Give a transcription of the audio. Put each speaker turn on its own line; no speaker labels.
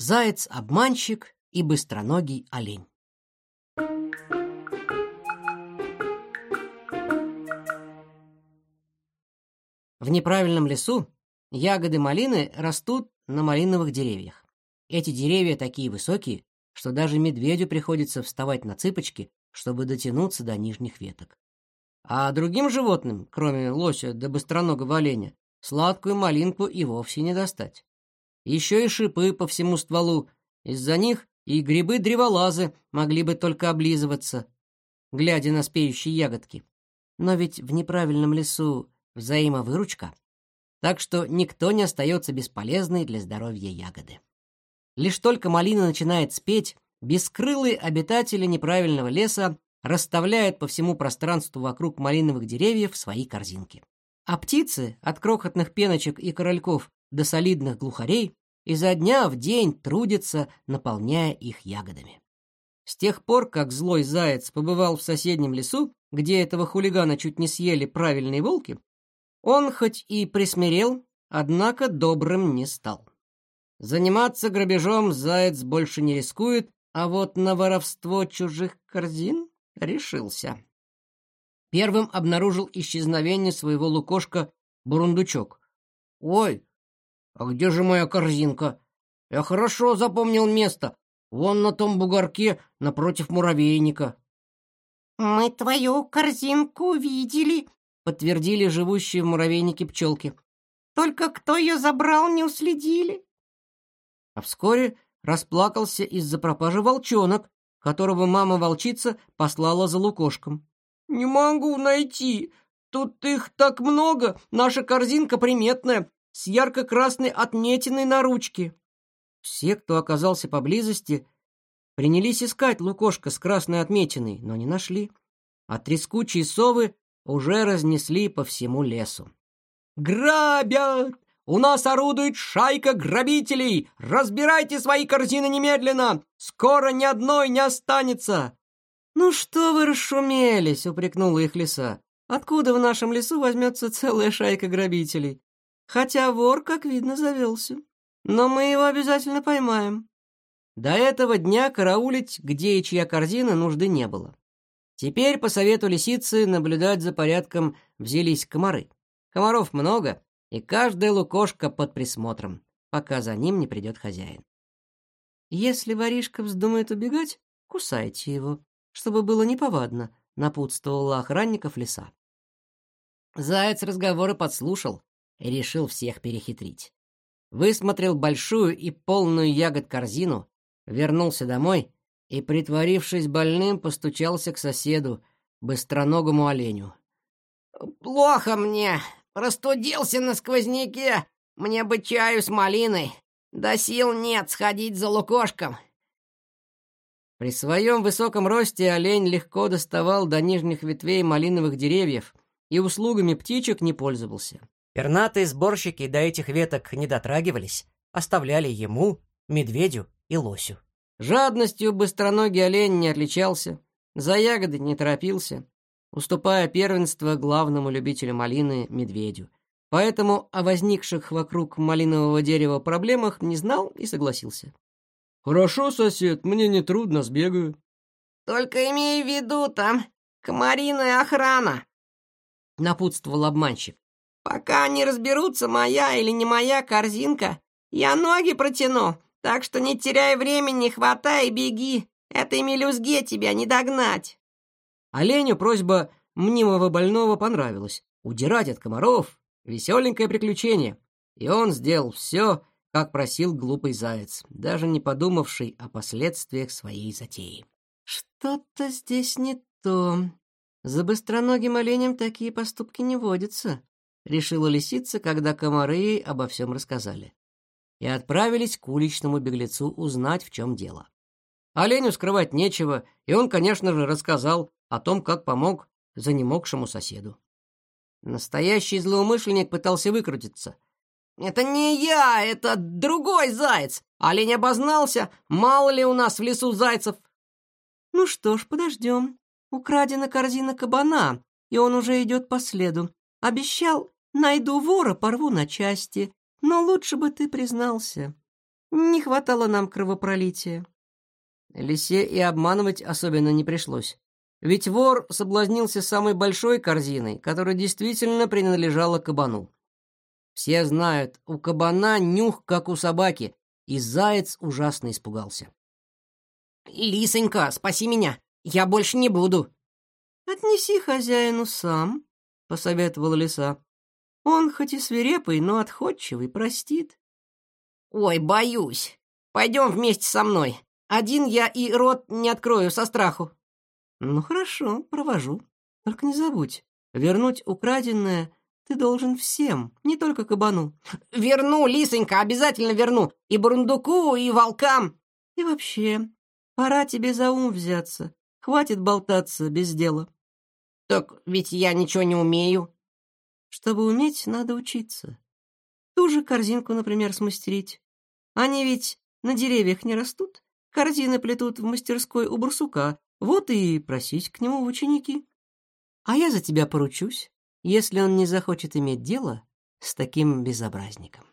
Заяц-обманщик и быстроногий олень. В неправильном лесу ягоды малины растут на малиновых деревьях. Эти деревья такие высокие, что даже медведю приходится вставать на цыпочки, чтобы дотянуться до нижних веток. А другим животным, кроме лося да быстроногого оленя, сладкую малинку и вовсе не достать. Еще и шипы по всему стволу, из-за них и грибы-древолазы могли бы только облизываться, глядя на спеющие ягодки. Но ведь в неправильном лесу взаимовыручка, так что никто не остается бесполезной для здоровья ягоды. Лишь только малина начинает спеть, бескрылые обитатели неправильного леса расставляют по всему пространству вокруг малиновых деревьев свои корзинки. А птицы, от крохотных пеночек и корольков до солидных глухарей, изо дня в день трудятся, наполняя их ягодами. С тех пор, как злой заяц побывал в соседнем лесу, где этого хулигана чуть не съели правильные волки, он хоть и присмирел, однако добрым не стал. Заниматься грабежом заяц больше не рискует, а вот на воровство чужих корзин решился. Первым обнаружил исчезновение своего лукошка Бурундучок. «Ой, а где же моя корзинка? Я хорошо запомнил место. Вон на том бугорке напротив муравейника».
«Мы твою корзинку видели», —
подтвердили живущие в муравейнике пчелки.
«Только кто ее забрал, не уследили».
А вскоре расплакался из-за пропажи волчонок, которого мама-волчица послала за лукошком. «Не могу найти. Тут их так много. Наша корзинка приметная, с ярко-красной отметиной на ручке». Все, кто оказался поблизости, принялись искать лукошко с красной отметиной, но не нашли. А трескучие совы уже разнесли по всему лесу. «Грабят! У нас орудует шайка грабителей! Разбирайте свои корзины немедленно! Скоро ни одной не останется!» «Ну что вы расшумелись?» — упрекнула их лиса. «Откуда в нашем лесу возьмется целая шайка грабителей? Хотя вор, как видно, завелся. Но мы его обязательно поймаем». До этого дня караулить, где и чья корзина, нужды не было. Теперь, по совету лисицы, наблюдать за порядком взялись комары. Комаров много, и каждая лукошка под присмотром, пока за ним не придет хозяин. Если воришка вздумает убегать, кусайте его, чтобы было неповадно, напутствовала охранников леса. Заяц разговоры подслушал решил всех перехитрить. Высмотрел большую и полную ягод корзину, вернулся домой и, притворившись больным, постучался к соседу, быстроногому оленю.
«Плохо мне, Простудился на сквозняке. Мне бы чаю с малиной. Да сил нет сходить за лукошком.
При своем высоком росте олень легко доставал до нижних ветвей малиновых деревьев и услугами птичек не пользовался. Пернатые сборщики до этих веток не дотрагивались, оставляли ему, медведю и лосю. Жадностью быстроногий олень не отличался, за ягоды не торопился, уступая первенство главному любителю малины медведю. Поэтому о возникших вокруг малинового дерева проблемах не знал и согласился. «Хорошо, сосед, мне не трудно, сбегаю».
«Только имей в виду, там комариная охрана», — напутствовал обманщик. «Пока не разберутся, моя или не моя корзинка, я ноги протяну, так что не теряй времени, хватай и беги. Этой мелюзге тебя не догнать».
Оленю просьба мнимого больного понравилась. Удирать от комаров — веселенькое приключение. И он сделал все, как просил глупый заяц, даже не подумавший о последствиях своей затеи. «Что-то здесь не то. За быстроногим оленем такие поступки не водятся», — решила лисица, когда комары ей обо всем рассказали. И отправились к уличному беглецу узнать, в чем дело. Оленю скрывать нечего, и он, конечно же, рассказал, о том, как помог занемогшему соседу. Настоящий злоумышленник пытался выкрутиться. «Это не я, это другой заяц! Олень обознался, мало ли у нас в лесу зайцев!» «Ну что ж, подождем. Украдена корзина кабана, и он уже идет по следу. Обещал, найду вора, порву на части, но лучше бы ты признался.
Не хватало нам кровопролития.
Лисе и обманывать особенно не пришлось. Ведь вор соблазнился самой большой корзиной, которая действительно принадлежала кабану. Все знают, у кабана нюх, как у собаки, и заяц ужасно испугался.
«Лисонька, спаси меня! Я больше не буду!»
«Отнеси хозяину сам», — посоветовала лиса. «Он хоть и свирепый, но отходчивый, простит».
«Ой, боюсь. Пойдем вместе со мной. Один я и рот не открою со страху».
«Ну хорошо, провожу. Только не забудь, вернуть украденное ты должен всем, не только кабану».
«Верну, лисонька, обязательно верну. И бурундуку, и волкам».
«И вообще, пора тебе за ум взяться. Хватит болтаться без дела».
«Так ведь я ничего не умею».
«Чтобы уметь, надо учиться. Ту же корзинку, например, смастерить. Они ведь на деревьях не растут. Корзины плетут в мастерской у барсука, вот и просись к нему в ученики. А я за тебя поручусь, если он не захочет иметь дело с таким безобразником.